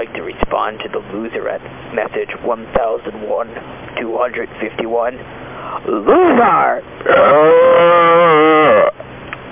Like to respond to the loser at message 1001 251. Loser!